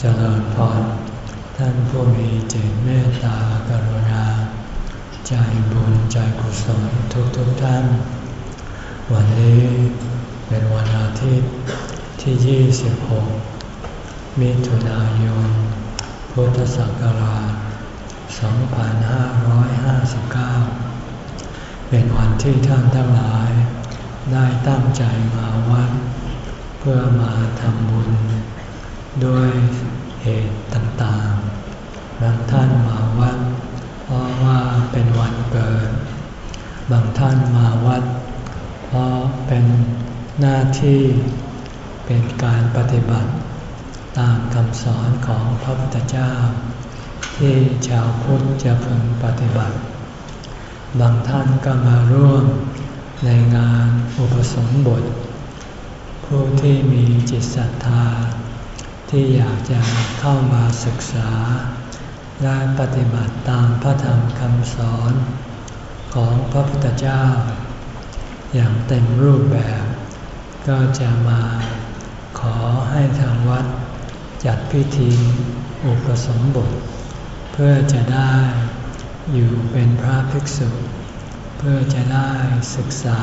เจริญพรท่านผู้มีจิตเมตตากรุณา ใจบุญใจกุศลทุกทุกท่าน วันนี้เป็นวันอาทิตย์ที่ 26 มิถุนายน พุทธศักราช 2559 เป็นวันที่ท่านทั้งหลาย ได้ตั้งใจมาวัด เพื่อมาทำบุญ ด้วยเหตุต่างๆ บางท่านมาวัด เพราะว่าเป็นวันเกิด บางท่านมาวัด เพราะเป็นหน้าที่เป็นการปฏิบัติ ตามคำสอนของพระพุทธเจ้า ที่ชาวพุทธจะพึงปฏิบัติ บางท่านก็มาร่วมในงานอุปสมบท ผู้ที่มีจิตศรัทธา ที่อยากจะเข้ามาศึกษา และปฏิบัติตามพระธรรมคำสอนของพระพุทธเจ้า อย่างเต็มรูปแบบ ก็จะมาขอให้ทางวัดจัดพิธีอุปสมบท เพื่อจะได้อยู่เป็นพระภิกษุ เพื่อจะได้ศึกษา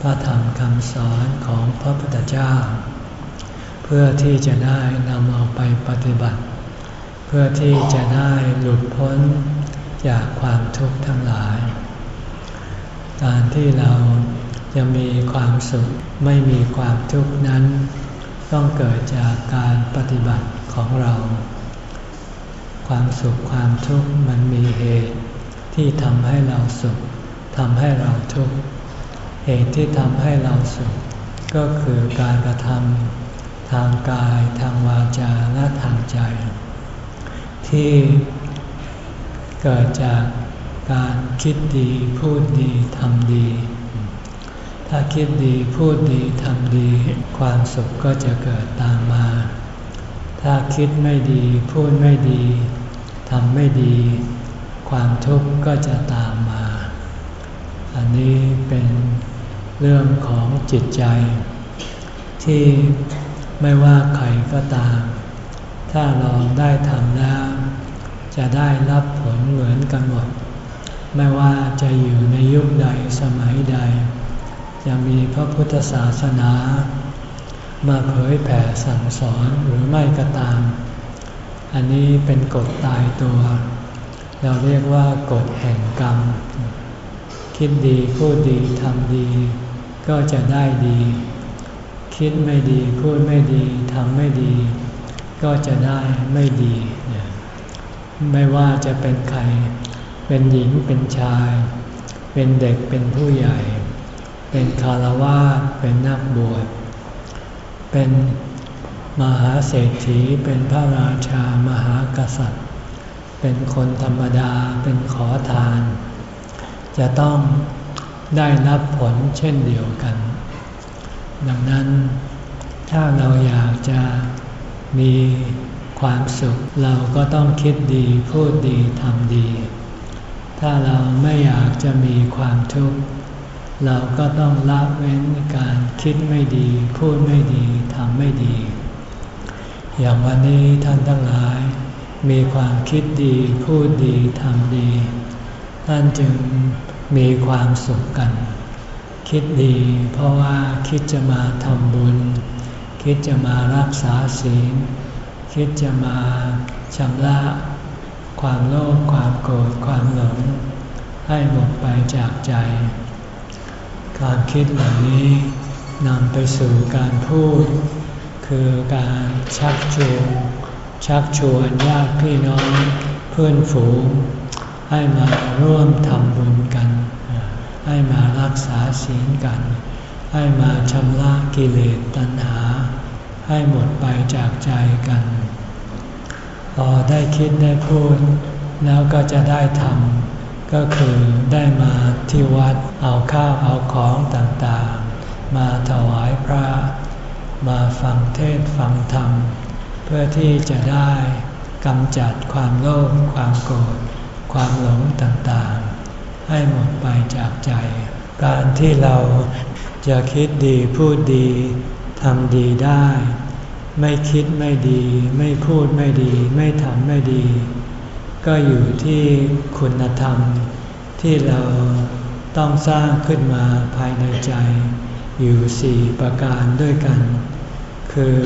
พระธรรมคำสอนของพระพุทธเจ้า พื่อที่จะได้นำเอาไปปฏิบัติ เพื่อที่จะได้หลุดพ้นจากความทุกข์ทั้งหลาย การที่เราจะมีความสุขไม่มีความทุกข์นั้น ต้องเกิดจากการปฏิบัติของเรา ความสุขความทุกข์มันมีเหตุ ที่ทำให้เราสุขทำให้เราทุกข์เหตุที่ทำให้เราสุข ก็คือการกระทำ ทางกาย ทางวาจา และทางใจ ที่เกิดจากการคิดดีพูดดีทำดี ถ้าคิดดีพูดดีทำดี ความสุขก็จะเกิดตามมา ถ้าคิดไม่ดีพูดไม่ดีทำไม่ดี ความทุกข์ก็จะตามมา อันนี้เป็นเรื่องของจิตใจ ที่ ไม่ว่าใครก็ตาม ถ้าลองได้ทำแล้ว จะได้รับผลเหมือนกันหมด ไม่ว่าจะอยู่ในยุคใดสมัยใด จะมีพระพุทธศาสนา มาเผยแผ่สั่งสอนหรือไม่ก็ตาม อันนี้เป็นกฎตายตัว เราเรียกว่ากฎแห่งกรรม คิดดีพูดดีทำดี ก็จะได้ดี คิดไม่ดี พูดไม่ดีทำไม่ดี ก็จะได้ไม่ดี ไม่ว่าจะเป็นใคร เป็นหญิงเป็นชาย เป็นเด็กเป็นผู้ใหญ่ เป็นคารวะเป็นนักบวช เป็นมหาเศรษฐี เป็นพระราชามหากษัตริย์ เป็นคนธรรมดา เป็นขอทาน จะต้องได้รับผลเช่นเดียวกัน ดังนั้น ถ้าเราอยากจะมีความสุข เราก็ต้องคิดดีพูดดีทำดี ถ้าเราไม่อยากจะมีความทุกข์เราก็ต้องละเว้นการคิดไม่ดี พูดไม่ดีทำไม่ดี อย่างวันนี้ท่านทั้งหลาย มีความคิดดี พูดดีทำดี ท่านจึงมีความสุขกัน คิดดีเพราะว่าคิดจะมาทำบุญ คิดจะมารักษาศีล คิดจะมาชำระความโลภความโกรธความหลง ให้หมดไปจากใจการคิดเหล่านี้นำไปสู่การพูด คือการชักจูงชักชวนญาติพี่น้องเพื่อนฝูง ให้มาร่วมทำบุญกัน ให้มารักษาศีลกัน ให้มาชำระกิเลสตัณหา ให้หมดไปจากใจกัน พอได้คิดได้พูด แล้วก็จะได้ทำก็คือได้มาที่วัดเอาข้าวเอาของต่างๆ มาถวายพระ มาฟังเทศฟังธรรม เพื่อที่จะได้กำจัดความโลภความโกรธความหลงต่างๆ ให้หมดไปจากใจ การที่เราจะคิดดีพูดดีทำดีได้ ไม่คิดไม่ดี ไม่พูดไม่ดี ไม่ทำไม่ดี ก็อยู่ที่คุณธรรม ที่เราต้องสร้างขึ้นมาภายในใจ อยู่สี่ประการด้วยกัน คือ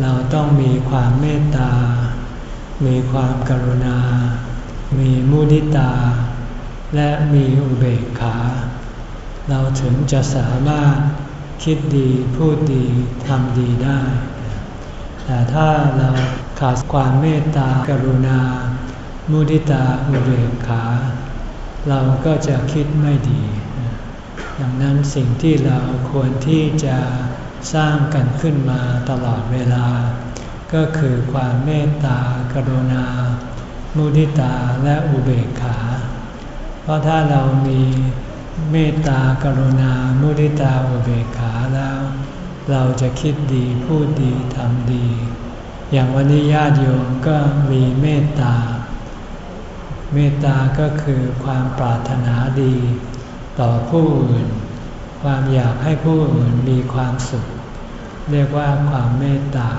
เราต้องมีความเมตตา มีความกรุณา มีมุนิตา และมีอุเบกขา เราถึงจะสามารถคิดดีพูดดีทำดีได้ แต่ถ้าเราขาดความเมตตากรุณา มุทิตาอุเบกขา เราก็จะคิดไม่ดี ดังนั้นสิ่งที่เราควรที่จะสร้างกันขึ้นมาตลอดเวลา ก็คือความเมตตากรุณา มุทิตาและอุเบกขา ราะถ้าเรามีเมตตากรุณา มุทิตาอุเบกขาแล้ว เราจะคิดดีพูดดีทำดี อย่างวันนี้ญาติโยมก็มีเมตตา เมตตาก็คือความปรารถนาดี ต่อผู้อื่น ความอยากให้ผู้อื่นมีความสุข เรียกว่าความเมตตา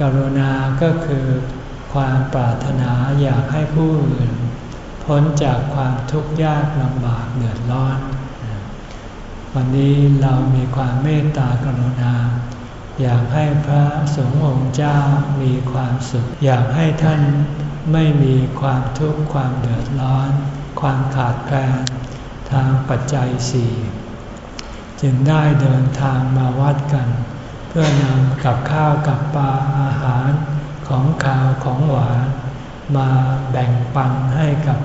กรุณาก็คือความปรารถนาอยากให้ผู้อื่น พ้นจากความทุกข์ยากลำบากเดือดร้อน วันนี้เรามีความเมตตากรุณา อยากให้พระสงฆ์องค์เจ้ามีความสุข อยากให้ท่านไม่มีความทุกข์ความเดือดร้อน ความขาดแคลนทางปัจจัยสี่จึงได้เดินทางมาวัดกัน เพื่อนำกับข้าวกับปลาอาหารของข้าวของหวาน มาแบ่งปันให้กับ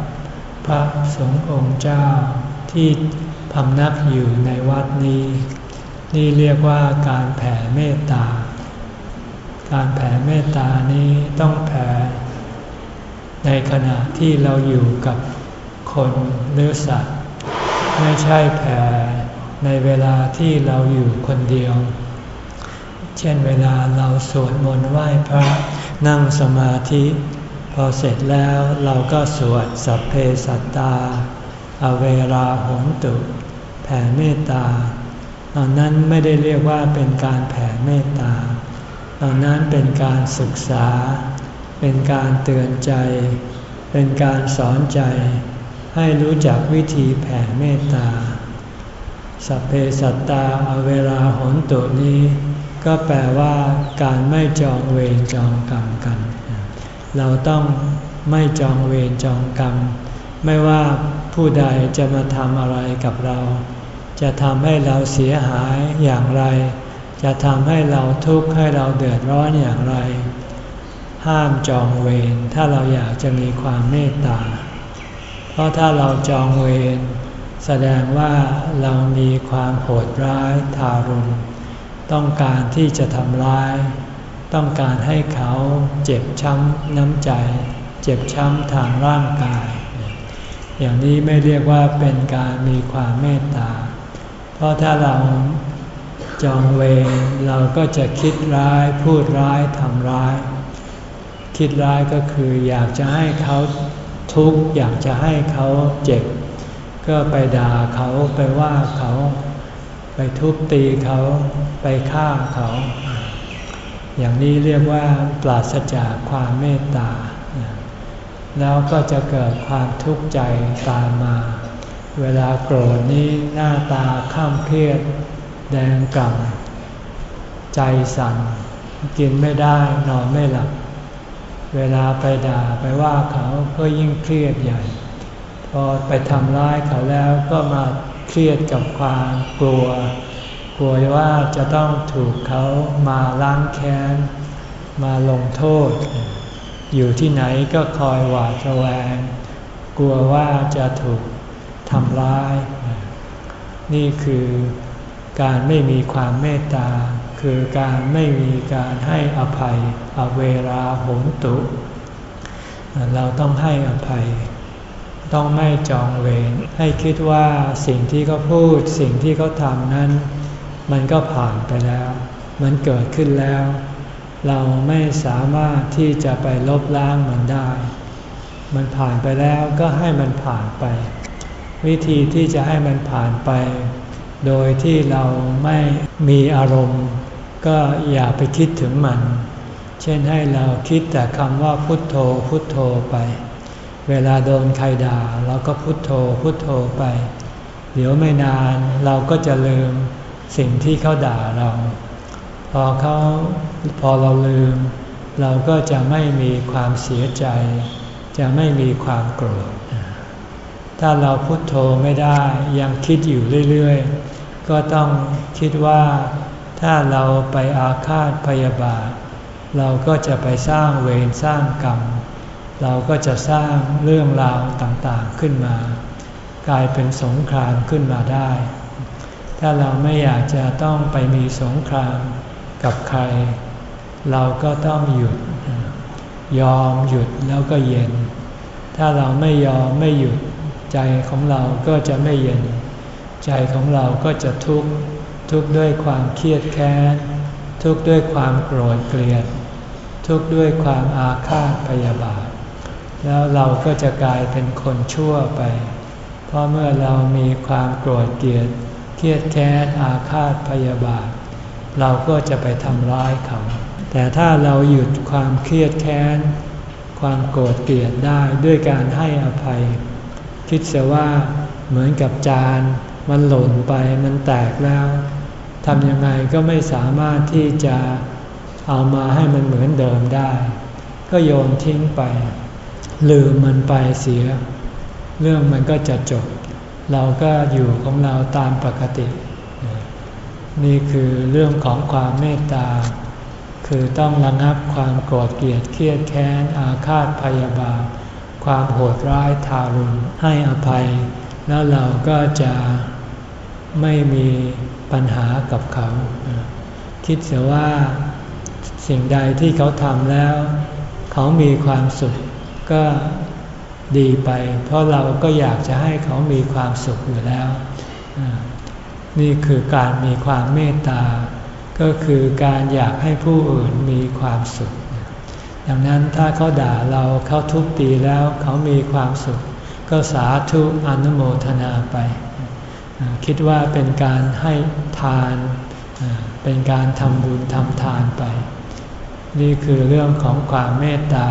พระสงฆ์องค์เจ้าที่พำนักอยู่ในวัดนี้ นี่เรียกว่าการแผ่เมตตา การแผ่เมตตานี้ต้องแผ่ในขณะที่เราอยู่กับคนหรือสัตว์ ไม่ใช่แผ่ในเวลาที่เราอยู่คนเดียว เช่นเวลาเราสวดมนต์ไหว้พระนั่งสมาธิ พอเสร็จแล้วเราก็สวดสัพเพสัตตา อเวราหงตุแผ่เมตตาตอนนั้นไม่ได้เรียกว่าเป็นการแผ่เมตตาตอนนั้นเป็นการศึกษา เป็นการเตือนใจ เป็นการสอนใจ ให้รู้จักวิธีแผ่เมตตา สัพเพสัตตาอเวราหนตุนี้ ก็แปลว่าการไม่จองเวรจองกรรมกัน เราต้องไม่จองเวรจองกรรม ไม่ว่าผู้ใดจะมาทำอะไรกับเรา จะทำให้เราเสียหายอย่างไร จะทำให้เราทุกข์ให้เราเดือดร้อนอย่างไร ห้ามจองเวรถ้าเราอยากจะมีความเมตตา เพราะถ้าเราจองเวรแสดงว่าเรามีความโหดร้ายทารุณต้องการที่จะทำร้าย ต้องการให้เขาเจ็บช้ำน้ำใจ เจ็บช้ำทางร่างกาย อย่างนี้ไม่เรียกว่าเป็นการมีความเมตตา เพราะถ้าเราจองเวรเราก็จะคิดร้ายพูดร้ายทำร้าย คิดร้ายก็คืออยากจะให้เขาทุกข์อยากจะให้เขาเจ็บ ก็ไปด่าเขาไปว่าเขา ไปทุบตีเขา ไปฆ่าเขา อย่างนี้เรียกว่าปราศจากความเมตตา แล้วก็จะเกิดความทุกข์ใจตามมา เวลาโกรธนี้หน้าตาข้ามเครียด แดงกล่ำใจสั่น กินไม่ได้นอนไม่หลับ เวลาไปด่าไปว่าเขาก็ยิ่งเครียดใหญ่ พอไปทำร้ายเขาแล้วก็มาเครียดกับความกลัว ลัวว่าจะต้องถูกเขามาล้างแค้น มาลงโทษ อยู่ที่ไหนก็คอยหวาดระแวง กลัวว่าจะถูกทำร้าย นี่คือการไม่มีความเมตตา คือการไม่มีการให้อภัยอเวราโหงตุ เราต้องให้อภัย ต้องไม่จองเวรให้คิดว่าสิ่งที่เขาพูดสิ่งที่เขาทำนั้น มันก็ผ่านไปแล้ว มันเกิดขึ้นแล้ว เราไม่สามารถที่จะไปลบล้างมันได้ มันผ่านไปแล้วก็ให้มันผ่านไป วิธีที่จะให้มันผ่านไป โดยที่เราไม่มีอารมณ์ ก็อย่าไปคิดถึงมัน เช่นให้เราคิดแต่คำว่าพุทโธพุทโธไป เวลาโดนใครด่าเราก็พุทโธพุทโธไป เดี๋ยวไม่นานเราก็จะลืม สิ่งที่เขาด่าเรา พอเขาพอเราลืม เราก็จะไม่มีความเสียใจ จะไม่มีความโกรธ ถ้าเราพุโทโธไม่ได้ยังคิดอยู่เรื่อยๆ ก็ต้องคิดว่าถ้าเราไปอาฆาตพยาบาท เราก็จะไปสร้างเวรสร้างกรรม เราก็จะสร้างเรื่องราวต่างๆขึ้นมา กลายเป็นสงครามขึ้นมาได้ ถ้าเราไม่อยากจะต้องไปมีสงครามกับใคร เราก็ต้องหยุด ยอมหยุดแล้วก็เย็น ถ้าเราไม่ยอมไม่หยุดใจของเราก็จะไม่เย็น ใจของเราก็จะทุกข์ทุกข์ด้วยความเครียดแค้น ทุกข์ด้วยความโกรธเกลียด ทุกข์ด้วยความอาฆาตพยาบาท แล้วเราก็จะกลายเป็นคนชั่วไป เพราะเมื่อเรามีความโกรธเกลียด รียดแค้นอาฆาตพยาบาท เราก็จะไปทำร้ายเขา แต่ถ้าเราหยุดความเครียดแค้น ความโกรธเกลียดได้ด้วยการให้อภัย คิดเสียว่าเหมือนกับจาน มันหล่นไปมันแตกแล้วทำยังไงก็ไม่สามารถที่จะเอามาให้มันเหมือนเดิมได้ ก็โยนทิ้งไป ลืมมันไปเสีย เรื่องมันก็จะจบ เราก็อยู่ของเราตามปกติ นี่คือเรื่องของความเมตตา คือต้องระงับความโกรธเกลียดเครียดแค้นอาฆาตพยาบาทความโหดร้ายทารุณให้อภัย แล้วเราก็จะไม่มีปัญหากับเขา คิดเสียว่าสิ่งใดที่เขาทำแล้ว เขามีความสุขก็ ดีไป เพราะเราก็อยากจะให้เขามีความสุขอยู่แล้ว นี่คือการมีความเมตตา ก็คือการอยากให้ผู้อื่นมีความสุข ดังนั้นถ้าเขาด่าเราเขาทุบตีแล้วเขามีความสุข ก็สาธุอนุโมทนาไป คิดว่าเป็นการให้ทาน เป็นการทำบุญทำทานไป นี่คือเรื่องของความเมตตา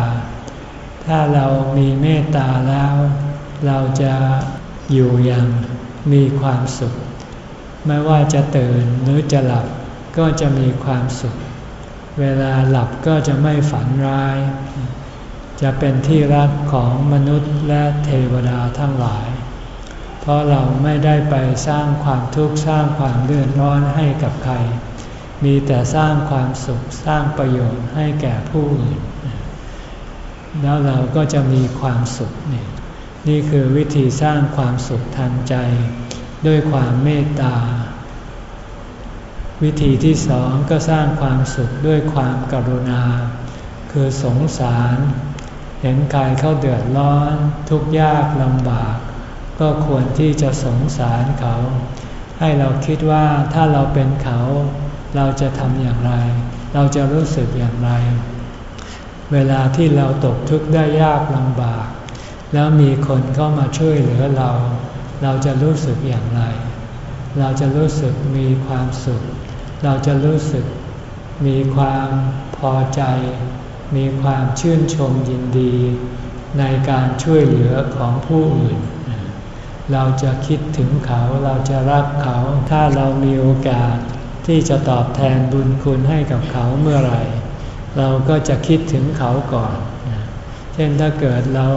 ถ้าเรามีเมตตาแล้ว เราจะอยู่อย่างมีความสุข ไม่ว่าจะตื่นหรือจะหลับก็จะมีความสุข เวลาหลับก็จะไม่ฝันร้าย จะเป็นที่รักของมนุษย์และเทวดาทั้งหลาย เพราะเราไม่ได้ไปสร้างความทุกข์สร้างความเดือดร้อนให้กับใคร มีแต่สร้างความสุขสร้างประโยชน์ให้แก่ผู้อื่น แล้วเราก็จะมีความสุขนี่นี่คือวิธีสร้างความสุขทางใจ ด้วยความเมตตา วิธีที่สองก็สร้างความสุขด้วยความกรุณา คือสงสาร เห็นกายเขาเดือดร้อน ทุกข์ยากลำบาก ก็ควรที่จะสงสารเขา ให้เราคิดว่าถ้าเราเป็นเขา เราจะทำอย่างไร เราจะรู้สึกอย่างไร เวลาที่เราตกทุกข์ได้ยากลำบาก แล้วมีคนเข้ามาช่วยเหลือเรา เราจะรู้สึกอย่างไร เราจะรู้สึกมีความสุข เราจะรู้สึกมีความพอใจ มีความชื่นชมยินดี ในการช่วยเหลือของผู้อื่น เราจะคิดถึงเขาเราจะรักเขา ถ้าเรามีโอกาสที่จะตอบแทนบุญคุณให้กับเขาเมื่อไหร่ เราก็จะคิดถึงเขาก่อน เช่นถ้าเกิดเรา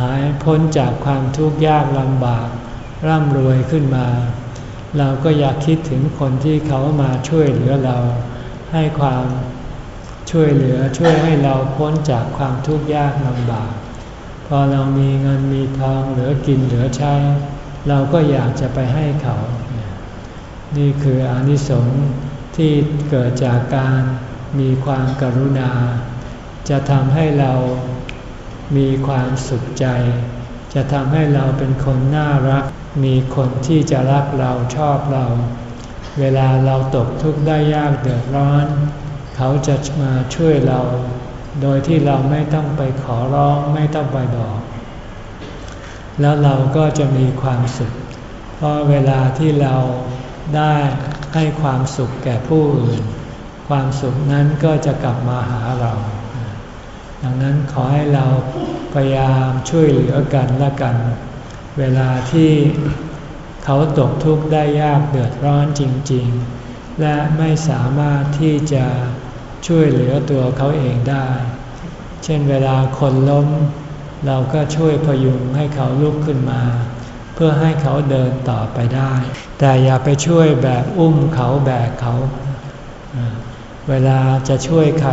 หายพ้นจากความทุกข์ยากลำบาก ร่ำรวยขึ้นมา เราก็อยากคิดถึงคนที่เขามาช่วยเหลือเรา ให้ความช่วยเหลือช่วยให้เราพ้นจากความทุกข์ยากลำบาก พอเรามีเงินมีทองเหลือกินเหลือใช้ เราก็อยากจะไปให้เขา นี่คืออนิสงส์ที่เกิดจากการ มีความกรุณา จะทำให้เรามีความสุขใจ จะทำให้เราเป็นคนน่ารัก มีคนที่จะรักเราชอบเรา เวลาเราตกทุกข์ได้ยากเดือดร้อน เขาจะมาช่วยเรา โดยที่เราไม่ต้องไปขอร้องไม่ต้องไปบอกแล้วเราก็จะมีความสุข เพราะเวลาที่เราได้ให้ความสุขแก่ผู้อื่น ความสุขนั้นก็จะกลับมาหาเรา ดังนั้นขอให้เราพยายามช่วยเหลือกันและกัน เวลาที่เขาตกทุกข์ได้ยากเดือดร้อนจริง ๆ และไม่สามารถที่จะช่วยเหลือตัวเขาเองได้ เช่นเวลาคนล้ม เราก็ช่วยพยุงให้เขาลุกขึ้นมา เพื่อให้เขาเดินต่อไปได้ แต่อย่าไปช่วยแบบอุ้มเขาแบกเขา เวลาจะช่วยใคร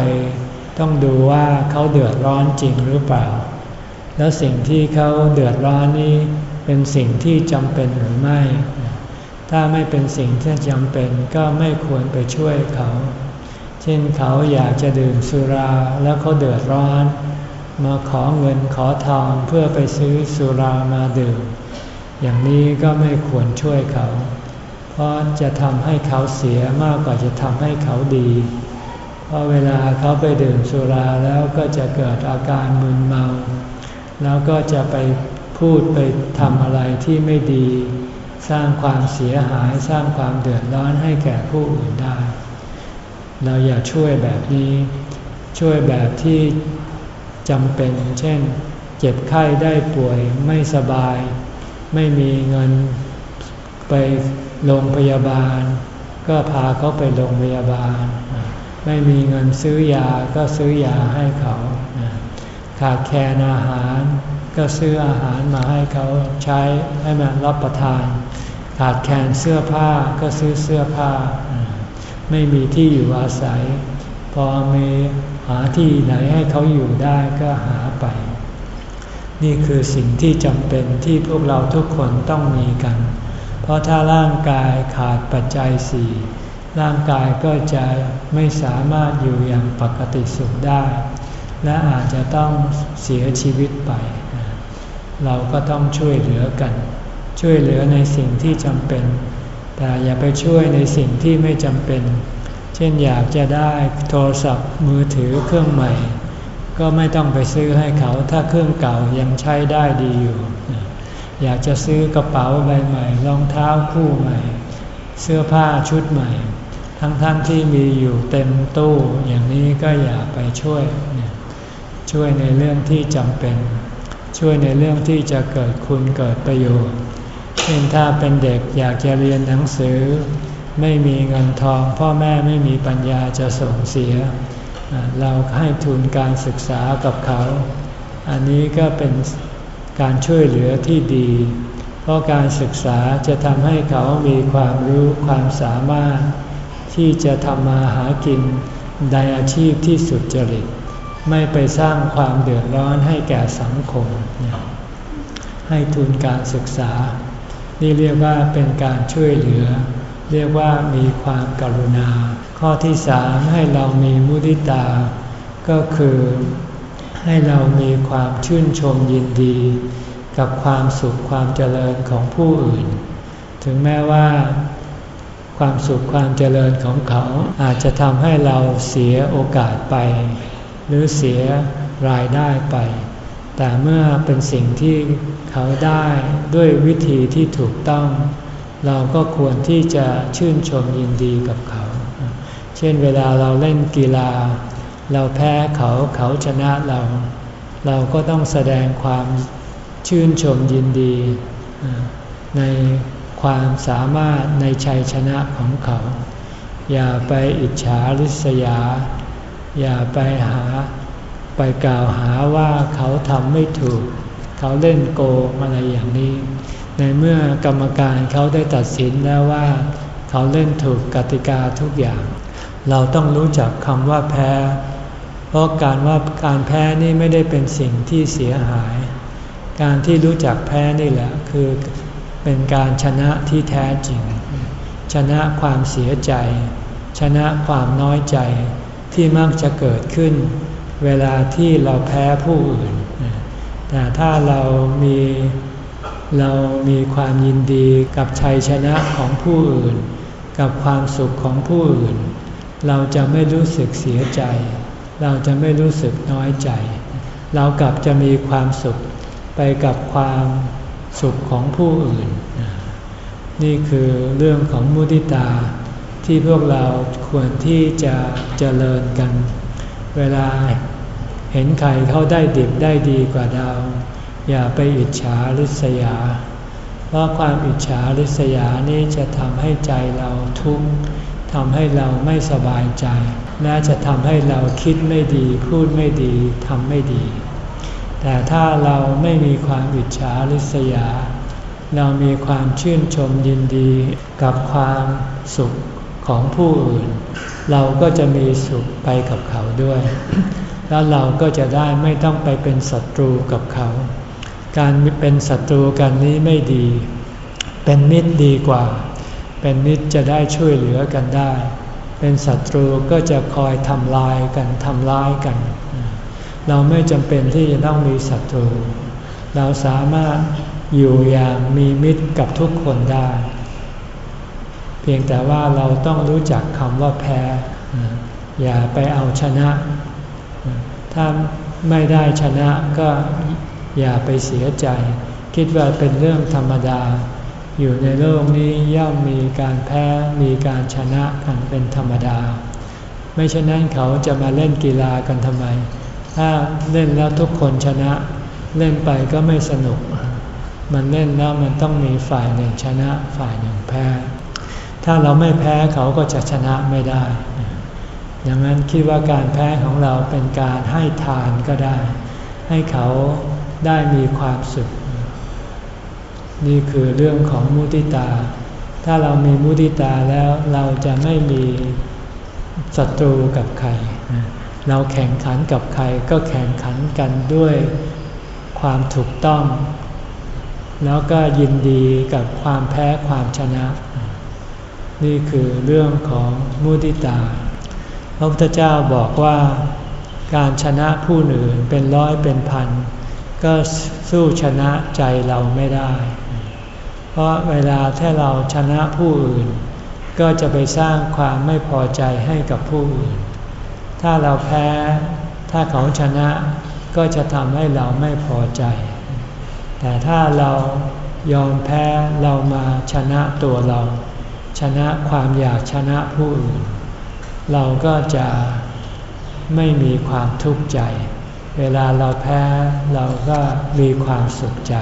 ต้องดูว่าเขาเดือดร้อนจริงหรือเปล่า แล้วสิ่งที่เขาเดือดร้อนนี้เป็นสิ่งที่จำเป็นหรือไม่ ถ้าไม่เป็นสิ่งที่จำเป็นก็ไม่ควรไปช่วยเขา เช่นเขาอยากจะดื่มสุราแล้วเขาเดือดร้อน มาขอเงินขอทองเพื่อไปซื้อสุรามาดื่ม อย่างนี้ก็ไม่ควรช่วยเขา เพราะจะทำให้เขาเสียมากกว่าจะทำให้เขาดี เพราะเวลาเขาไปดื่มสุราแล้วก็จะเกิดอาการมึนเมา แล้วก็จะไปพูดไปทำอะไรที่ไม่ดี สร้างความเสียหายสร้างความเดือดร้อนให้แก่ผู้อื่นได้ เราอย่าช่วยแบบนี้ ช่วยแบบที่จำเป็น เช่น เจ็บไข้ได้ป่วยไม่สบาย ไม่มีเงินไป โรงพยาบาล ก็พาเขาไปโรงพยาบาล ไม่มีเงินซื้อยาก็ซื้อยาให้เขา ขาดแคลนอาหาร ก็ซื้ออาหารมาให้เขาใช้ให้มันรับประทาน ขาดแคลนเสื้อผ้าก็ซื้อเสื้อผ้า ไม่มีที่อยู่อาศัย พอมีหาที่ไหนให้เขาอยู่ได้ก็หาไป นี่คือสิ่งที่จำเป็นที่พวกเราทุกคนต้องมีกัน เพราะถ้าร่างกายขาดปัจจัยสี่ร่างกายก็จะไม่สามารถอยู่อย่างปกติสุขได้ และอาจจะต้องเสียชีวิตไป เราก็ต้องช่วยเหลือกัน ช่วยเหลือในสิ่งที่จำเป็น แต่อย่าไปช่วยในสิ่งที่ไม่จำเป็น เช่นอยากจะได้โทรศัพท์มือถือเครื่องใหม่ ก็ไม่ต้องไปซื้อให้เขาถ้าเครื่องเก่ายังใช้ได้ดีอยู่ อยากจะซื้อกระเป๋าใบใหม่ รองเท้าคู่ใหม่ เสื้อผ้าชุดใหม่ ทั้งๆทที่มีอยู่เต็มตู้อย่างนี้ก็อย่าไปช่วย ช่วยในเรื่องที่จำเป็น ช่วยในเรื่องที่จะเกิดคุณเกิดประโยชน์เช่นถ้าเป็นเด็กอยากจะเรียนหนังสือ ไม่มีเงินทอง พ่อแม่ไม่มีปัญญาจะส่งเสีย เราให้ทุนการศึกษากับเขา อันนี้ก็เป็น การช่วยเหลือที่ดี เพราะการศึกษาจะทำให้เขามีความรู้ความสามารถ ที่จะทำมาหากินในอาชีพที่สุดจริต ไม่ไปสร้างความเดือดร้อนให้แก่สังคม ให้ทุนการศึกษา นี่เรียกว่าเป็นการช่วยเหลือ เรียกว่ามีความกรุณา ข้อที่สามให้เรามีมุติตา ก็คือ ให้เรามีความชื่นชมยินดี กับความสุขความเจริญของผู้อื่น ถึงแม้ว่า ความสุขความเจริญของเขาอาจจะทำให้เราเสียโอกาสไป หรือเสียรายได้ไป แต่เมื่อเป็นสิ่งที่เขาได้ด้วยวิธีที่ถูกต้อง เราก็ควรที่จะชื่นชมยินดีกับเขา เช่นเวลาเราเล่นกีฬา เราแพ้เขาเขาชนะเรา เราก็ต้องแสดงความชื่นชมยินดี ในความสามารถในชัยชนะของเขา อย่าไปอิจฉาริษยา อย่าไปหาไปกล่าวหาว่าเขาทำไม่ถูก เขาเล่นโกงอะไรอย่างนี้ ในเมื่อกรรมการเขาได้ตัดสินแล้วว่า เขาเล่นถูกกติกาทุกอย่าง เราต้องรู้จักคำว่าแพ้ เพราะการว่าการแพ้นี่ไม่ได้เป็นสิ่งที่เสียหาย การที่รู้จักแพ้นี่แหละคือเป็นการชนะที่แท้จริง ชนะความเสียใจ ชนะความน้อยใจที่มักจะเกิดขึ้น เวลาที่เราแพ้ผู้อื่น แต่ถ้าเรามีเรามีความยินดีกับชัยชนะของผู้อื่น กับความสุขของผู้อื่น เราจะไม่รู้สึกเสียใจ เราจะไม่รู้สึกน้อยใจ เรากลับจะมีความสุขไปกับความสุขของผู้อื่น นี่คือเรื่องของมุติตาที่พวกเราควรที่จะเจริญกัน เวลาเห็นใครเขาได้ดิบได้ดีกว่าเรา อย่าไปอิจฉาริษยา เพราะความอิจฉาริษยานี้จะทำให้ใจเราทุกข์ทำให้เราไม่สบายใจ และจะทำให้เราคิดไม่ดี พูดไม่ดีทำไม่ดี แต่ถ้าเราไม่มีความอิจฉาริษยา เรามีความชื่นชมยินดีกับความสุขของผู้อื่น เราก็จะมีสุขไปกับเขาด้วย แล้วเราก็จะได้ไม่ต้องไปเป็นศัตรูกับเขา การเป็นศัตรูกันนี้ไม่ดี เป็นมิตรดีกว่า เป็นมิตรจะได้ช่วยเหลือกันได้ เป็นศัตรูก็จะคอยทำลายกันทำร้ายกัน เราไม่จำเป็นที่จะต้องมีศัตรู เราสามารถอยู่อย่างมีมิตรกับทุกคนได้ เพียงแต่ว่าเราต้องรู้จักคำว่าแพ้ อย่าไปเอาชนะ ถ้าไม่ได้ชนะก็อย่าไปเสียใจ คิดว่าเป็นเรื่องธรรมดา อยู่ในโลกนี้ย่อมมีการแพ้มีการชนะกันเป็นธรรมดา ไม่เช่นนั้นเขาจะมาเล่นกีฬากันทำไม ถ้าเล่นแล้วทุกคนชนะ เล่นไปก็ไม่สนุก มันเล่นแล้วมันต้องมีฝ่ายหนึ่งชนะฝ่ายหนึ่งแพ้ ถ้าเราไม่แพ้เขาก็จะชนะไม่ได้ดังนั้นคิดว่าการแพ้ของเราเป็นการให้ทานก็ได้ ให้เขาได้มีความสุข นี่คือเรื่องของมุติตา ถ้าเรามีมุติตาแล้วเราจะไม่มีศัตรูกับใคร เราแข่งขันกับใครก็แข่งขันกันด้วยความถูกต้อง แล้วก็ยินดีกับความแพ้ความชนะ นี่คือเรื่องของมุติตา พระพุทธเจ้าบอกว่าการชนะผู้อื่นเป็นร้อยเป็นพันก็สู้ชนะใจเราไม่ได้ เพราะเวลาถ้าเราชนะผู้อื่น ก็จะไปสร้างความไม่พอใจให้กับผู้อื่น ถ้าเราแพ้ถ้าเขาชนะก็จะทำให้เราไม่พอใจ แต่ถ้าเรายอมแพ้เรามาชนะตัวเรา ชนะความอยากชนะผู้อื่น เราก็จะไม่มีความทุกข์ใจ เวลาเราแพ้เราก็มีความสุขใจ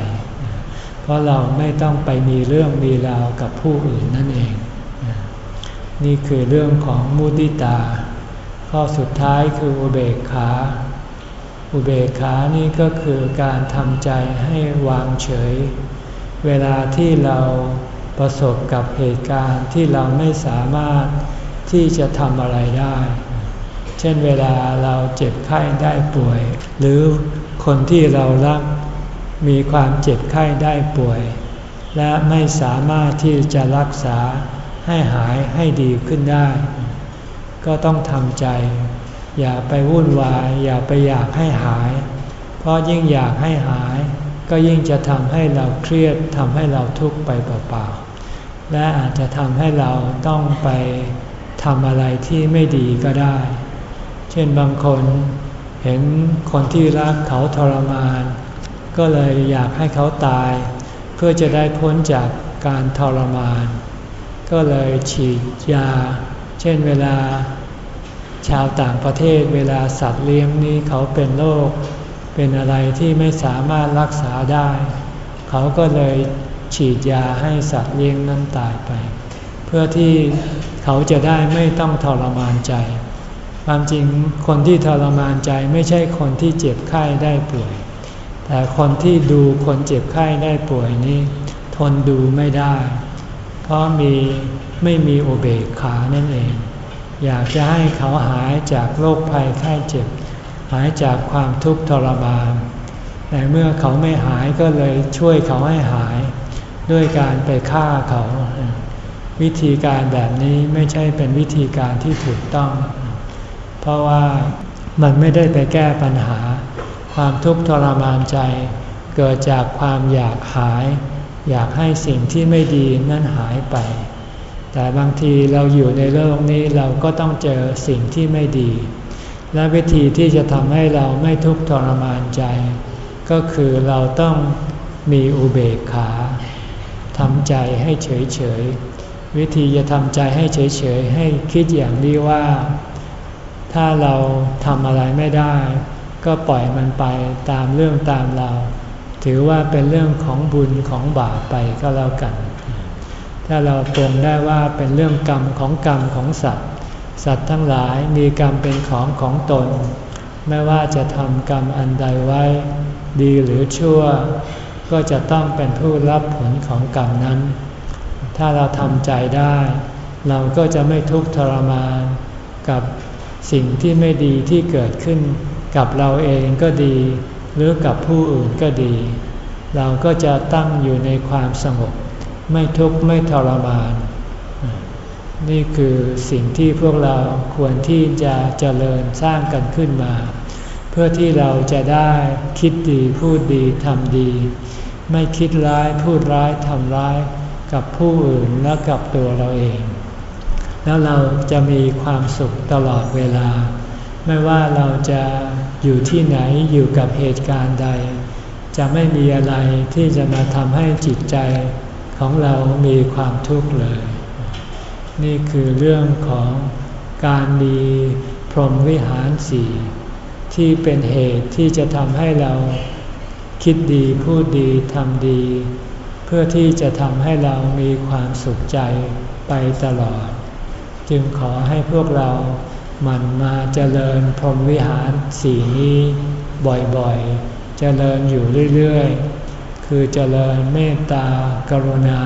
ราะเราไม่ต้องไปมีเรื่องมีราวกับผู้อื่นนั่นเอง นี่คือเรื่องของมุติตา ข้อสุดท้ายคืออุเบกขา อุเบกขานี่ก็คือการทำใจให้วางเฉย เวลาที่เราประสบกับเหตุการณ์ที่เราไม่สามารถที่จะทำอะไรได้ เช่นเวลาเราเจ็บไข้ได้ป่วย หรือคนที่เรารัก มีความเจ็บไข้ได้ป่วย และไม่สามารถที่จะรักษาให้หายให้ดีขึ้นได้ ก็ต้องทำใจ อย่าไปวุ่นวาย อย่าไปอยากให้หาย เพราะยิ่งอยากให้หาย ก็ยิ่งจะทำให้เราเครียดทำให้เราทุกข์ไปเปล่าๆและอาจจะทำให้เราต้องไปทำอะไรที่ไม่ดีก็ได้ เช่นบางคนเห็นคนที่รักเขาทรมาน ก็เลยอยากให้เขาตาย เพื่อจะได้พ้นจากการทรมาน ก็เลยฉีดยา เช่นเวลา ชาวต่างประเทศเวลาสัตว์เลี้ยงนี้เขาเป็นโรคเป็นอะไรที่ไม่สามารถรักษาได้ เขาก็เลยฉีดยาให้สัตว์เลี้ยงนั้นตายไป เพื่อที่เขาจะได้ไม่ต้องทรมานใจ ความจริงคนที่ทรมานใจไม่ใช่คนที่เจ็บไข้ได้ป่วย แต่คนที่ดูคนเจ็บไข้ได้ป่วยนี้ ทนดูไม่ได้ เพราะมีไม่มีโอเบกขานั่นเอง อยากจะให้เขาหายจากโรคภัยไข้เจ็บ หายจากความทุกข์ทรมานแต่เมื่อเขาไม่หายก็เลยช่วยเขาให้หาย ด้วยการไปฆ่าเขา วิธีการแบบนี้ไม่ใช่เป็นวิธีการที่ถูกต้อง เพราะว่ามันไม่ได้ไปแก้ปัญหา ความทุกข์ทรมานใจ เกิดจากความอยากหาย อยากให้สิ่งที่ไม่ดีนั่นหายไป แต่บางทีเราอยู่ในโลกนี้เราก็ต้องเจอสิ่งที่ไม่ดี และวิธีที่จะทำให้เราไม่ทุกข์ทรมานใจ ก็คือเราต้องมีอุเบกขาทำใจให้เฉยเฉยวิธีจะทำใจให้เฉยๆให้คิดอย่างนี้ว่า ถ้าเราทำอะไรไม่ได้ ก็ปล่อยมันไปตามเรื่องตามเรา ถือว่าเป็นเรื่องของบุญของบาปไปก็แล้วกัน ถ้าเราปรงได้ว่าเป็นเรื่องกรรมของกรรมของสัตว์ สัตว์ทั้งหลายมีกรรมเป็นของของตน ไม่ว่าจะทำกรรมอันใดไว้ ดีหรือชั่ว ก็จะต้องเป็นผู้รับผลของกรรมนั้น ถ้าเราทำใจได้ เราก็จะไม่ทุกข์ทรมานกับสิ่งที่ไม่ดีที่เกิดขึ้น กับเราเองก็ดี หรือกับผู้อื่นก็ดี เราก็จะตั้งอยู่ในความสงบ ไม่ทุกข์ไม่ทรมาน นี่คือสิ่งที่พวกเราควรที่จะเจริญสร้างกันขึ้นมา เพื่อที่เราจะได้คิดดีพูดดีทำดี ไม่คิดร้ายพูดร้ายทำร้ายกับผู้อื่นและกับตัวเราเอง แล้วเราจะมีความสุขตลอดเวลา ไม่ว่าเราจะ อยู่ที่ไหนอยู่กับเหตุการณ์ใด จะไม่มีอะไรที่จะมาทำให้จิตใจของเรามีความทุกข์เลย นี่คือเรื่องของการมีพรหมวิหารสี่ที่เป็นเหตุที่จะทำให้เราคิดดีพูดดีทำดี เพื่อที่จะทำให้เรามีความสุขใจไปตลอด จึงขอให้พวกเรา มันมาเจริญพรหมวิหารสี่นี้บ่อยๆ เจริญอยู่เรื่อยๆ คือเจริญเมตตากรุณา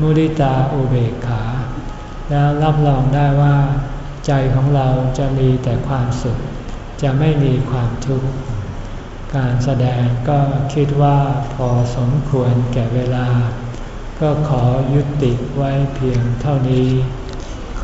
มุริตาอุเบกขา แล้วรับรองได้ว่า ใจของเราจะมีแต่ความสุข จะไม่มีความทุกข์ การแสดงก็คิดว่าพอสมควรแก่เวลา ก็ขอยุติไว้เพียงเท่านี้